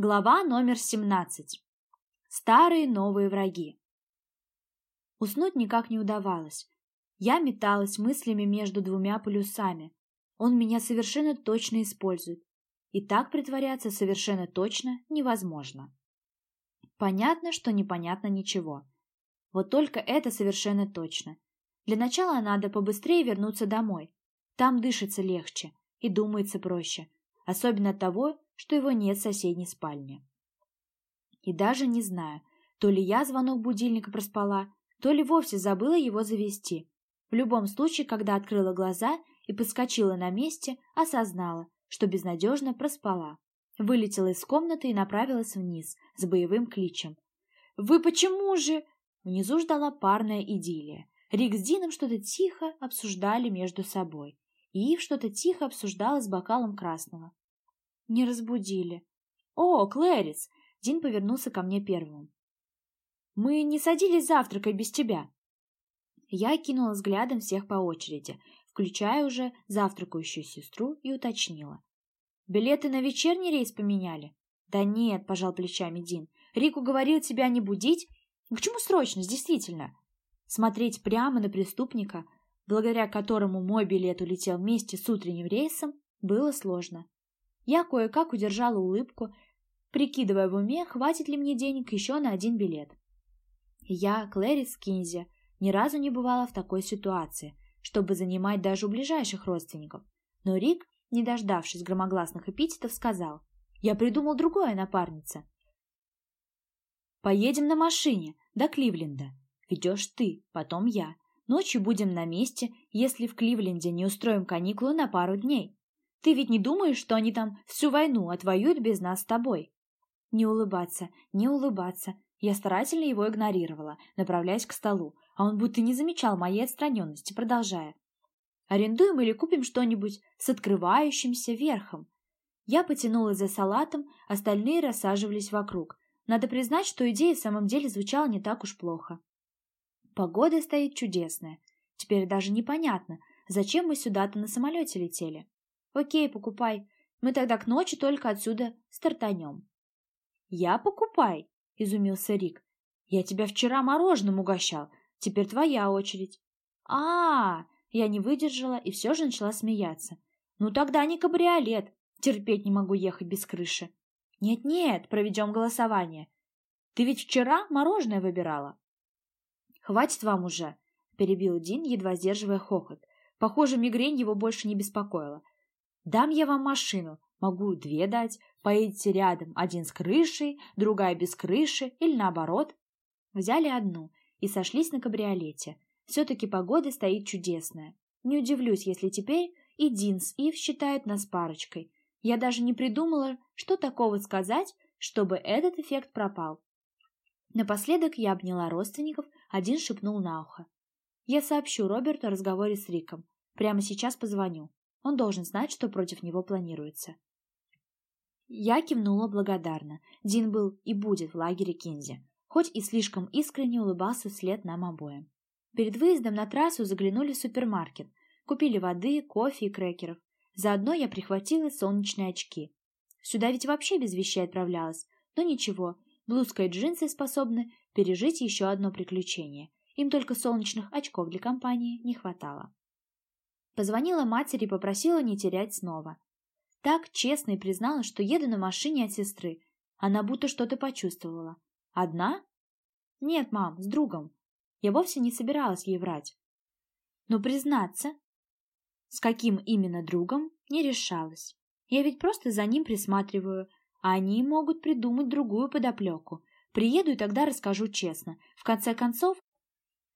Глава номер 17. Старые новые враги. Уснуть никак не удавалось. Я металась мыслями между двумя полюсами. Он меня совершенно точно использует. И так притворяться совершенно точно невозможно. Понятно, что непонятно ничего. Вот только это совершенно точно. Для начала надо побыстрее вернуться домой. Там дышится легче и думается проще. Особенно от того, что его нет в соседней спальне. И даже не знаю, то ли я звонок будильника проспала, то ли вовсе забыла его завести. В любом случае, когда открыла глаза и подскочила на месте, осознала, что безнадежно проспала. Вылетела из комнаты и направилась вниз с боевым кличем. «Вы почему же?» Внизу ждала парная идиллия. Рик с Дином что-то тихо обсуждали между собой. И Ив что-то тихо обсуждала с бокалом красного. Не разбудили. О, Клэрис! Дин повернулся ко мне первым. Мы не садились завтракать без тебя. Я кинула взглядом всех по очереди, включая уже завтракающую сестру, и уточнила. «Билеты на вечерний рейс поменяли?» «Да нет», — пожал плечами Дин. «Рику говорил тебя не будить. К чему срочность, действительно?» Смотреть прямо на преступника, благодаря которому мой билет улетел вместе с утренним рейсом, было сложно. Я кое-как удержала улыбку, прикидывая в уме, хватит ли мне денег еще на один билет. Я, Клэрис Кинзи, ни разу не бывала в такой ситуации, чтобы занимать даже у ближайших родственников. Но Рик, не дождавшись громогласных эпитетов, сказал, «Я придумал другое, напарница. Поедем на машине до Кливленда. Ведешь ты, потом я. Ночью будем на месте, если в Кливленде не устроим каникулы на пару дней. Ты ведь не думаешь, что они там всю войну отвоюют без нас с тобой?» Не улыбаться, не улыбаться. Я старательно его игнорировала, направляясь к столу, а он будто не замечал моей отстраненности, продолжая. «Арендуем или купим что-нибудь с открывающимся верхом?» Я потянулась за салатом, остальные рассаживались вокруг. Надо признать, что идея в самом деле звучала не так уж плохо. Погода стоит чудесная. Теперь даже непонятно, зачем мы сюда-то на самолете летели. Окей, покупай. Мы тогда к ночи только отсюда стартанем. Я покупай, изумился Рик. Я тебя вчера мороженым угощал. Теперь твоя очередь. А, -а, -а я не выдержала и все же начала смеяться. Ну тогда не кабриолет. Терпеть не могу ехать без крыши. Нет-нет, проведем голосование. Ты ведь вчера мороженое выбирала. Хватит вам уже, перебил Дин, едва сдерживая хохот. Похоже, мигрень его больше не беспокоила. Дам я вам машину, могу две дать, поедете рядом, один с крышей, другая без крыши, или наоборот. Взяли одну и сошлись на кабриолете. Все-таки погода стоит чудесная. Не удивлюсь, если теперь и Дин с Ив считают нас парочкой. Я даже не придумала, что такого сказать, чтобы этот эффект пропал. Напоследок я обняла родственников, один шепнул на ухо. Я сообщу Роберту о разговоре с Риком. Прямо сейчас позвоню. Он должен знать, что против него планируется. Я кивнула благодарно. Дин был и будет в лагере Кинзи, хоть и слишком искренне улыбался вслед нам обоим. Перед выездом на трассу заглянули в супермаркет, купили воды, кофе и крекеров. Заодно я прихватила солнечные очки. Сюда ведь вообще без вещей отправлялась, но ничего, блузка и джинсы способны пережить еще одно приключение. Им только солнечных очков для компании не хватало. Позвонила матери и попросила не терять снова. Так честно и признала, что еду на машине от сестры. Она будто что-то почувствовала. Одна? Нет, мам, с другом. Я вовсе не собиралась ей врать. Но признаться, с каким именно другом, не решалась. Я ведь просто за ним присматриваю, а они могут придумать другую подоплеку. Приеду и тогда расскажу честно. В конце концов,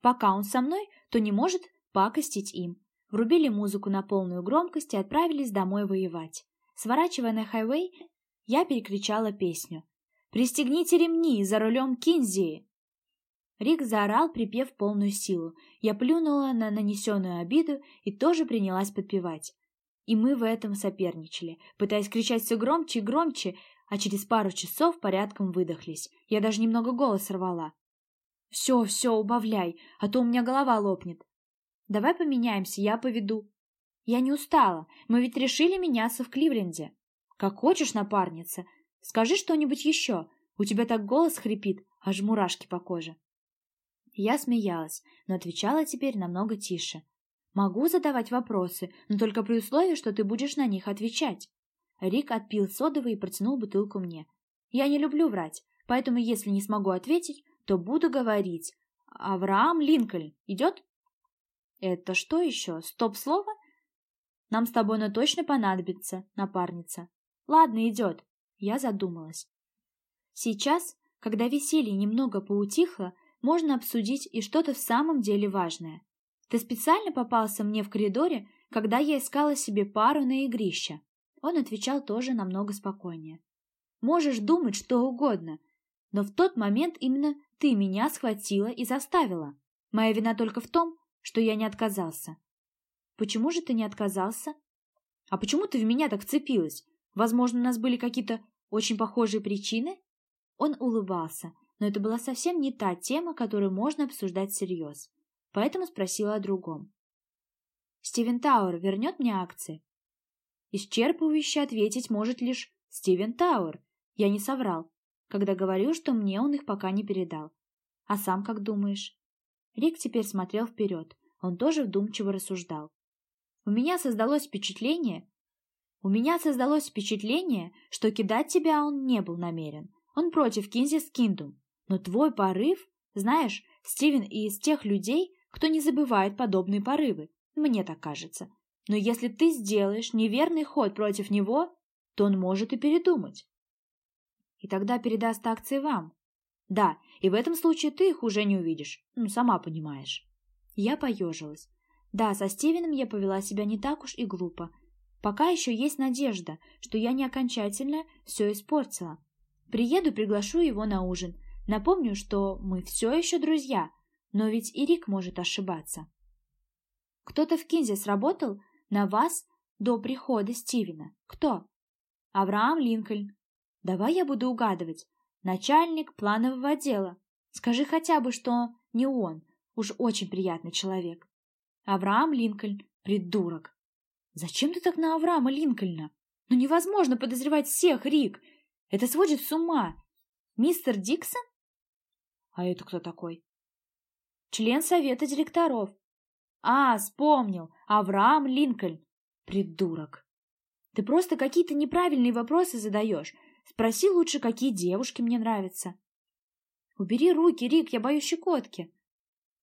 пока он со мной, то не может пакостить им врубили музыку на полную громкость и отправились домой воевать. Сворачивая на хайвей, я перекричала песню. «Пристегните ремни, за рулем Кинзи!» Рик заорал, припев полную силу. Я плюнула на нанесенную обиду и тоже принялась подпевать. И мы в этом соперничали, пытаясь кричать все громче и громче, а через пару часов порядком выдохлись. Я даже немного голос рвала. «Все, все, убавляй, а то у меня голова лопнет», Давай поменяемся, я поведу. Я не устала. Мы ведь решили меняться в Кливленде. Как хочешь, напарница. Скажи что-нибудь еще. У тебя так голос хрипит, аж мурашки по коже. Я смеялась, но отвечала теперь намного тише. Могу задавать вопросы, но только при условии, что ты будешь на них отвечать. Рик отпил содовый и протянул бутылку мне. Я не люблю врать, поэтому если не смогу ответить, то буду говорить. Авраам Линкольн идет? Это что еще? Стоп-слово? Нам с тобой оно точно понадобится, напарница. Ладно, идет. Я задумалась. Сейчас, когда веселье немного поутихло, можно обсудить и что-то в самом деле важное. Ты специально попался мне в коридоре, когда я искала себе пару на игрище. Он отвечал тоже намного спокойнее. Можешь думать что угодно, но в тот момент именно ты меня схватила и заставила. Моя вина только в том, что я не отказался. Почему же ты не отказался? А почему ты в меня так вцепилась? Возможно, у нас были какие-то очень похожие причины? Он улыбался, но это была совсем не та тема, которую можно обсуждать всерьез. Поэтому спросила о другом. «Стивен Тауэр вернет мне акции?» Исчерпывающе ответить может лишь Стивен Тауэр. Я не соврал, когда говорил, что мне он их пока не передал. А сам как думаешь? Рик теперь смотрел вперед. Он тоже вдумчиво рассуждал. У меня создалось впечатление... У меня создалось впечатление, что кидать тебя он не был намерен. Он против Кинзис Киндум. Но твой порыв, знаешь, Стивен и из тех людей, кто не забывает подобные порывы, мне так кажется. Но если ты сделаешь неверный ход против него, то он может и передумать. И тогда передаст акции вам. Да, и в этом случае ты их уже не увидишь, ну, сама понимаешь. Я поежилась. Да, со Стивеном я повела себя не так уж и глупо. Пока еще есть надежда, что я не окончательно все испортила. Приеду, приглашу его на ужин. Напомню, что мы все еще друзья, но ведь и Рик может ошибаться. Кто-то в Кинзе сработал на вас до прихода Стивена. Кто? Авраам Линкольн. Давай я буду угадывать. Начальник планового отдела. Скажи хотя бы, что не он. Уж очень приятный человек. Авраам Линкольн. Придурок. Зачем ты так на Авраама Линкольна? Ну невозможно подозревать всех, Рик. Это сводит с ума. Мистер Диксон? А это кто такой? Член совета директоров. А, вспомнил. Авраам Линкольн. Придурок. Ты просто какие-то неправильные вопросы задаешь. Спроси лучше, какие девушки мне нравятся. Убери руки, Рик, я боюсь щекотки.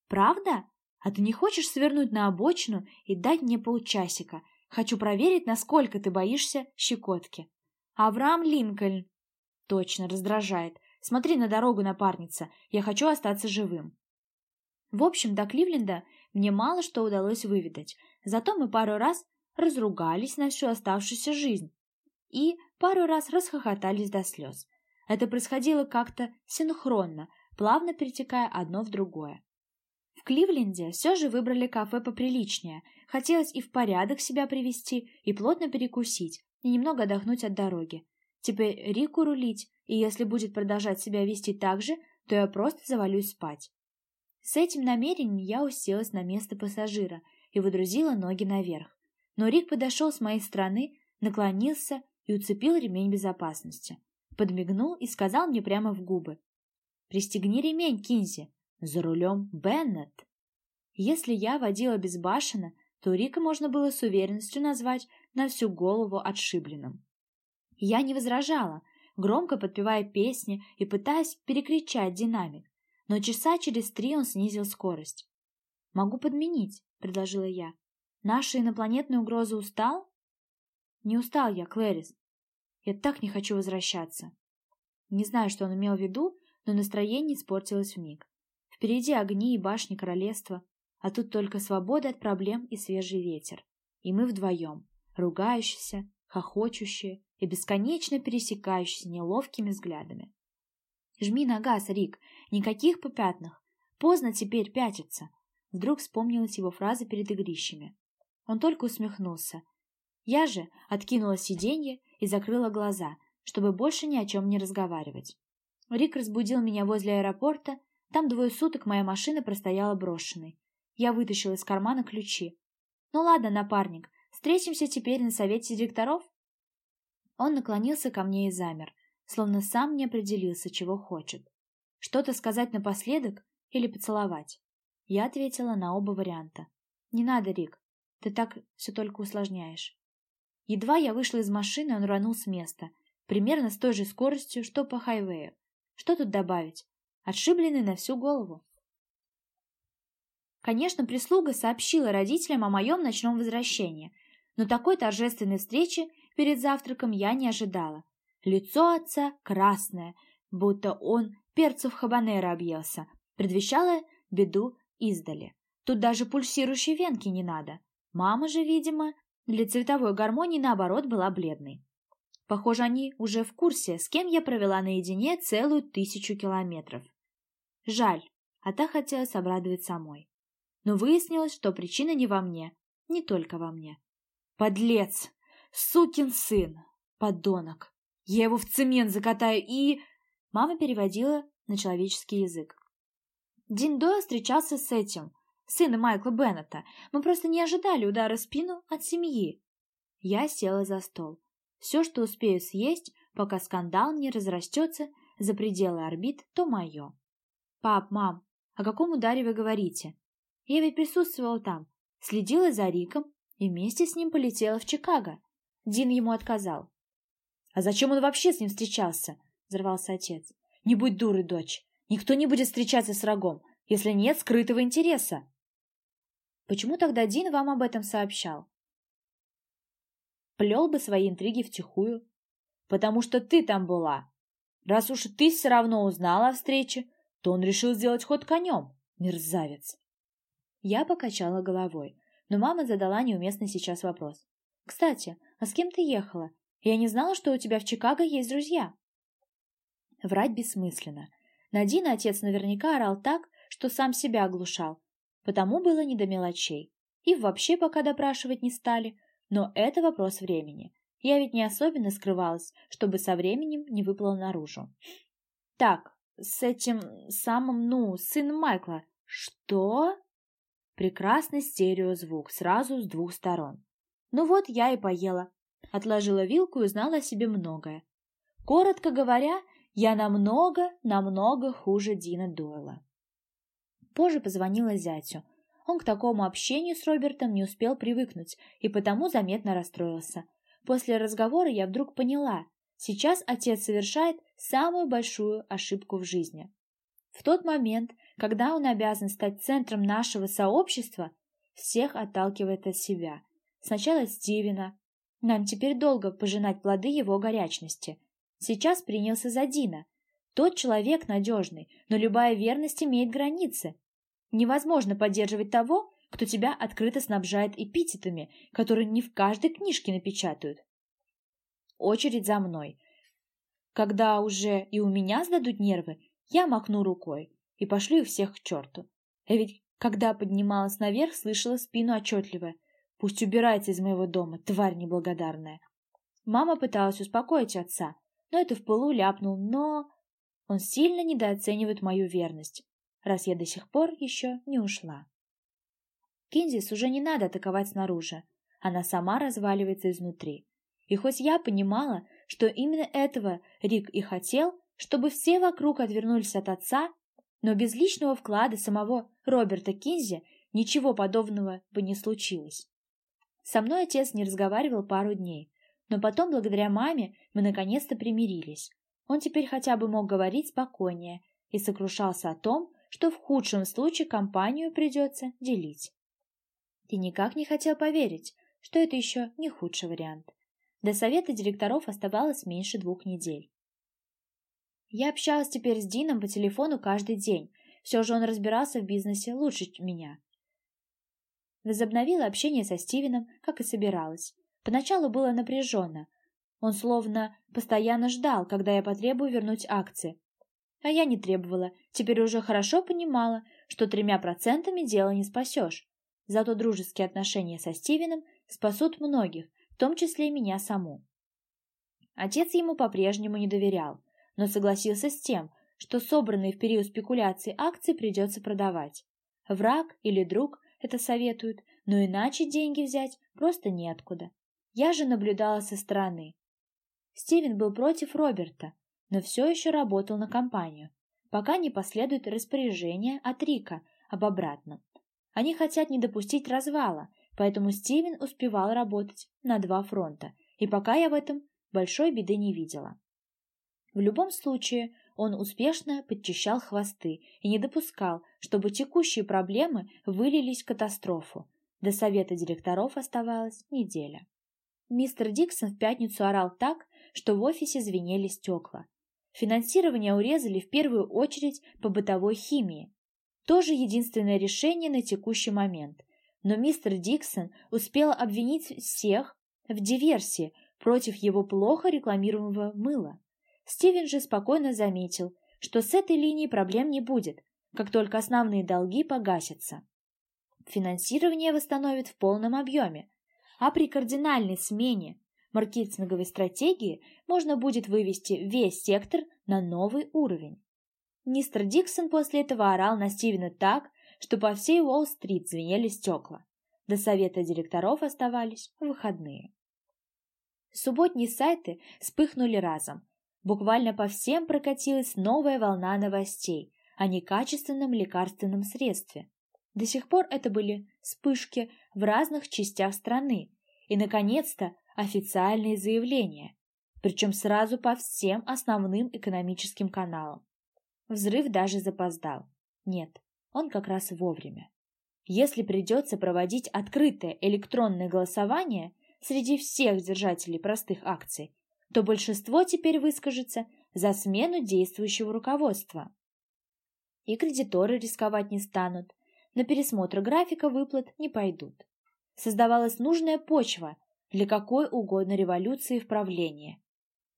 Правда? А ты не хочешь свернуть на обочину и дать мне полчасика? Хочу проверить, насколько ты боишься щекотки. Авраам Линкольн. Точно, раздражает. Смотри на дорогу, напарница. Я хочу остаться живым. В общем, до Кливленда мне мало что удалось выведать. Зато мы пару раз разругались на всю оставшуюся жизнь. И пару раз расхохотались до слез. Это происходило как-то синхронно, плавно перетекая одно в другое. В Кливленде все же выбрали кафе поприличнее. Хотелось и в порядок себя привести, и плотно перекусить, и немного отдохнуть от дороги. Теперь Рику рулить, и если будет продолжать себя вести так же, то я просто завалюсь спать. С этим намерением я уселась на место пассажира и выдрузила ноги наверх. Но Рик подошел с моей стороны, наклонился и уцепил ремень безопасности. Подмигнул и сказал мне прямо в губы. «Пристегни ремень, Кинзи, за рулем Беннет». Если я водила безбашенно, то Рика можно было с уверенностью назвать на всю голову отшибленным. Я не возражала, громко подпевая песни и пытаясь перекричать динамик, но часа через три он снизил скорость. «Могу подменить», — предложила я. «Наша инопланетная угроза устал?» «Не устал я, Клэрис. Я так не хочу возвращаться». Не знаю, что он имел в виду, но настроение испортилось вмиг. Впереди огни и башни королевства, а тут только свобода от проблем и свежий ветер. И мы вдвоем, ругающиеся, хохочущие и бесконечно пересекающиеся неловкими взглядами. «Жми на газ, Рик, никаких попятных. Поздно теперь пятиться». Вдруг вспомнилась его фраза перед игрищами. Он только усмехнулся. Я же откинула сиденье и закрыла глаза, чтобы больше ни о чем не разговаривать. Рик разбудил меня возле аэропорта, там двое суток моя машина простояла брошенной. Я вытащила из кармана ключи. «Ну ладно, напарник, встретимся теперь на совете директоров?» Он наклонился ко мне и замер, словно сам не определился, чего хочет. Что-то сказать напоследок или поцеловать? Я ответила на оба варианта. «Не надо, Рик, ты так все только усложняешь». Едва я вышла из машины, он рванул с места, примерно с той же скоростью, что по хайвею. Что тут добавить? Отшибленный на всю голову. Конечно, прислуга сообщила родителям о моем ночном возвращении, но такой торжественной встречи перед завтраком я не ожидала. Лицо отца красное, будто он перцев хабанера объелся, предвещало беду издали. Тут даже пульсирующей венки не надо. Мама же, видимо, для цветовой гармонии, наоборот, была бледной. Похоже, они уже в курсе, с кем я провела наедине целую тысячу километров. Жаль, а та хотелось обрадовать самой. Но выяснилось, что причина не во мне, не только во мне. Подлец! Сукин сын! Подонок! Я его в цемент закатаю и... Мама переводила на человеческий язык. Дин Дойл встречался с этим, сыном Майкла Беннета. Мы просто не ожидали удара в спину от семьи. Я села за стол. Все, что успею съесть, пока скандал не разрастется за пределы орбит, то мое. Пап, мам, о каком ударе вы говорите? Я ведь присутствовала там, следила за Риком и вместе с ним полетела в Чикаго. Дин ему отказал. «А зачем он вообще с ним встречался?» — взорвался отец. «Не будь дурой, дочь. Никто не будет встречаться с врагом, если нет скрытого интереса». Почему тогда Дин вам об этом сообщал? Плел бы свои интриги втихую. Потому что ты там была. Раз уж ты все равно узнала о встрече, то он решил сделать ход конем. Мерзавец. Я покачала головой, но мама задала неуместный сейчас вопрос. «Кстати, а с кем ты ехала? Я не знала, что у тебя в Чикаго есть друзья». Врать бессмысленно. На Дина отец наверняка орал так, что сам себя оглушал, потому было не до мелочей. И вообще пока допрашивать не стали, но это вопрос времени. Я ведь не особенно скрывалась, чтобы со временем не выплыл наружу. Так, с этим самым, ну, сыном Майкла. Что? Прекрасный стереозвук, сразу с двух сторон. Ну вот я и поела. Отложила вилку и узнала о себе многое. Коротко говоря, я намного, намного хуже Дина Дойла. Позже позвонила зятю. Он к такому общению с Робертом не успел привыкнуть и потому заметно расстроился. После разговора я вдруг поняла, сейчас отец совершает самую большую ошибку в жизни. В тот момент, когда он обязан стать центром нашего сообщества, всех отталкивает от себя. Сначала Стивена. Нам теперь долго пожинать плоды его горячности. Сейчас принялся за Дина. Тот человек надежный, но любая верность имеет границы. Невозможно поддерживать того, кто тебя открыто снабжает эпитетами, которые не в каждой книжке напечатают. Очередь за мной. Когда уже и у меня сдадут нервы, я махну рукой и пошлю их всех к черту. Я ведь, когда поднималась наверх, слышала спину отчетливо. Пусть убирается из моего дома, тварь неблагодарная. Мама пыталась успокоить отца, но это в пылу ляпнул, но... Он сильно недооценивает мою верность раз я до сих пор еще не ушла. Кинзис уже не надо атаковать снаружи, она сама разваливается изнутри. И хоть я понимала, что именно этого Рик и хотел, чтобы все вокруг отвернулись от отца, но без личного вклада самого Роберта Кинзи ничего подобного бы не случилось. Со мной отец не разговаривал пару дней, но потом, благодаря маме, мы наконец-то примирились. Он теперь хотя бы мог говорить спокойнее и сокрушался о том, что в худшем случае компанию придется делить. Ты никак не хотел поверить, что это еще не худший вариант. До совета директоров оставалось меньше двух недель. Я общалась теперь с Дином по телефону каждый день. Все же он разбирался в бизнесе лучше меня. Возобновила общение со Стивеном, как и собиралась. Поначалу было напряженно. Он словно постоянно ждал, когда я потребую вернуть акции, а я не требовала, теперь уже хорошо понимала, что тремя процентами дело не спасешь. Зато дружеские отношения со Стивеном спасут многих, в том числе и меня саму. Отец ему по-прежнему не доверял, но согласился с тем, что собранные в период спекуляций акции придется продавать. Враг или друг это советуют, но иначе деньги взять просто неоткуда. Я же наблюдала со стороны. Стивен был против Роберта, но все еще работал на компанию, пока не последует распоряжение от Рика об обратном. Они хотят не допустить развала, поэтому Стивен успевал работать на два фронта, и пока я в этом большой беды не видела. В любом случае, он успешно подчищал хвосты и не допускал, чтобы текущие проблемы вылились в катастрофу. До совета директоров оставалась неделя. Мистер Диксон в пятницу орал так, что в офисе звенели стекла. Финансирование урезали в первую очередь по бытовой химии. Тоже единственное решение на текущий момент. Но мистер Диксон успел обвинить всех в диверсии против его плохо рекламируемого мыла. Стивен же спокойно заметил, что с этой линией проблем не будет, как только основные долги погасятся. Финансирование восстановит в полном объеме, а при кардинальной смене маркетинговой стратегии можно будет вывести весь сектор на новый уровень. Мистер Диксон после этого орал на Стивена так, что по всей Уолл-стрит звенели стекла. До совета директоров оставались выходные. Субботние сайты вспыхнули разом. Буквально по всем прокатилась новая волна новостей о некачественном лекарственном средстве. До сих пор это были вспышки в разных частях страны. И, наконец-то, официальные заявления, причем сразу по всем основным экономическим каналам. Взрыв даже запоздал. Нет, он как раз вовремя. Если придется проводить открытое электронное голосование среди всех держателей простых акций, то большинство теперь выскажется за смену действующего руководства. И кредиторы рисковать не станут, на пересмотр графика выплат не пойдут. Создавалась нужная почва для какой угодно революции в правлении.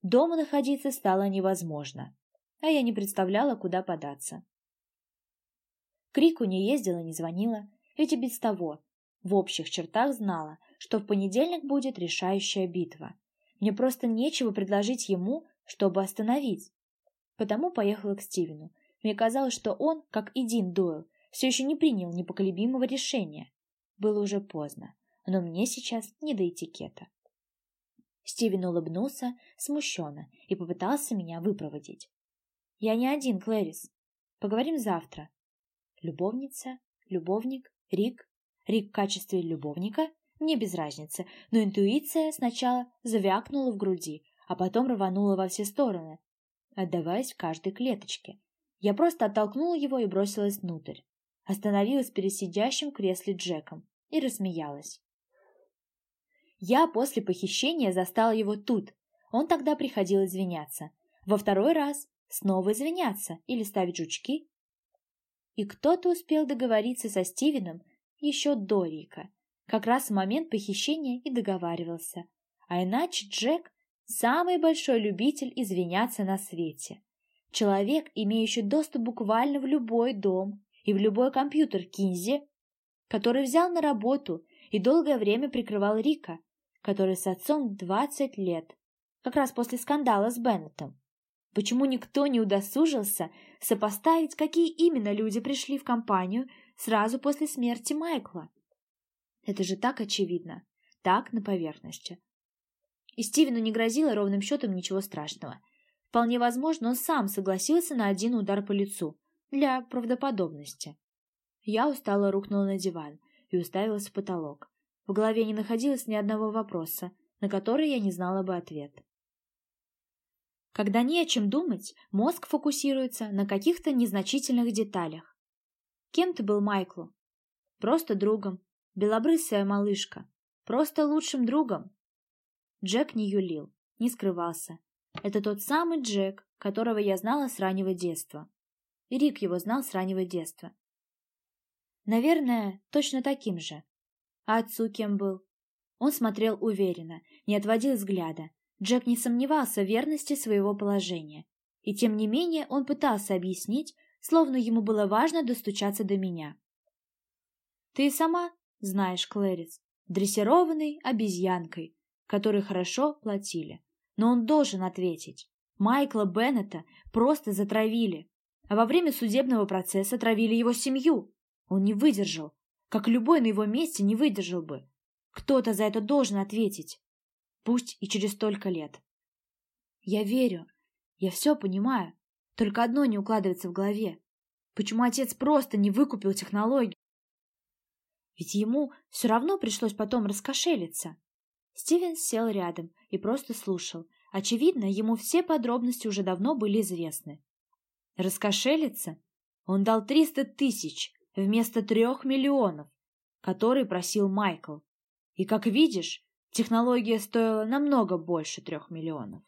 Дома находиться стало невозможно, а я не представляла, куда податься. Крику не ездила, не звонила, ведь и без того в общих чертах знала, что в понедельник будет решающая битва. Мне просто нечего предложить ему, чтобы остановить. Потому поехала к Стивену. Мне казалось, что он, как и Дин Дойл, все еще не принял непоколебимого решения. Было уже поздно но мне сейчас не до этикета. Стивен улыбнулся смущенно и попытался меня выпроводить. «Я не один, Клэрис. Поговорим завтра». «Любовница? Любовник? Рик? Рик в качестве любовника? Мне без разницы, но интуиция сначала завякнула в груди, а потом рванула во все стороны, отдаваясь в каждой клеточке. Я просто оттолкнула его и бросилась внутрь. Остановилась перед сидящим в кресле Джеком и рассмеялась. Я после похищения застала его тут. Он тогда приходил извиняться. Во второй раз снова извиняться или ставить жучки. И кто-то успел договориться со Стивеном еще до Рика. Как раз в момент похищения и договаривался. А иначе Джек – самый большой любитель извиняться на свете. Человек, имеющий доступ буквально в любой дом и в любой компьютер Кинзи, который взял на работу и долгое время прикрывал Рика, который с отцом 20 лет, как раз после скандала с Беннетом. Почему никто не удосужился сопоставить, какие именно люди пришли в компанию сразу после смерти Майкла? Это же так очевидно, так на поверхности. И Стивену не грозило ровным счетом ничего страшного. Вполне возможно, он сам согласился на один удар по лицу, для правдоподобности. Я устало рухнула на диван и уставилась в потолок. В голове не находилось ни одного вопроса, на который я не знала бы ответ. Когда не о чем думать, мозг фокусируется на каких-то незначительных деталях. Кем ты был Майклу? Просто другом. Белобрысая малышка. Просто лучшим другом. Джек не юлил, не скрывался. Это тот самый Джек, которого я знала с раннего детства. И Рик его знал с раннего детства. Наверное, точно таким же. А отцу кем был? Он смотрел уверенно, не отводил взгляда. Джек не сомневался в верности своего положения. И тем не менее он пытался объяснить, словно ему было важно достучаться до меня. «Ты сама знаешь, Клэрис, дрессированной обезьянкой, которой хорошо платили. Но он должен ответить. Майкла Беннета просто затравили, а во время судебного процесса травили его семью. Он не выдержал, как любой на его месте не выдержал бы. Кто-то за это должен ответить, пусть и через столько лет. Я верю, Я все понимаю. Только одно не укладывается в голове. Почему отец просто не выкупил технологию? Ведь ему все равно пришлось потом раскошелиться. Стивен сел рядом и просто слушал. Очевидно, ему все подробности уже давно были известны. Раскошелиться? Он дал триста тысяч вместо трех миллионов, которые просил Майкл. И, как видишь, технология стоила намного больше трех миллионов.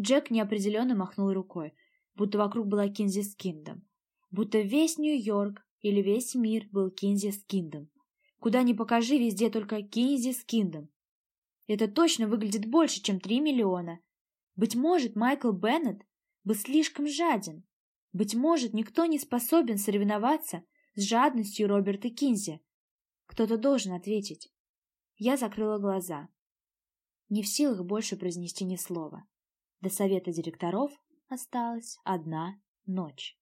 Джек неопределенно махнул рукой, будто вокруг была Кинзи Скиндом, будто весь Нью-Йорк или весь мир был Кинзи Скиндом. Куда ни покажи, везде только Кинзи Скиндом. Это точно выглядит больше, чем три миллиона. Быть может, Майкл Беннет был слишком жаден. Быть может, никто не способен соревноваться с жадностью Роберта Кинзи. Кто-то должен ответить. Я закрыла глаза. Не в силах больше произнести ни слова. До совета директоров осталась одна ночь.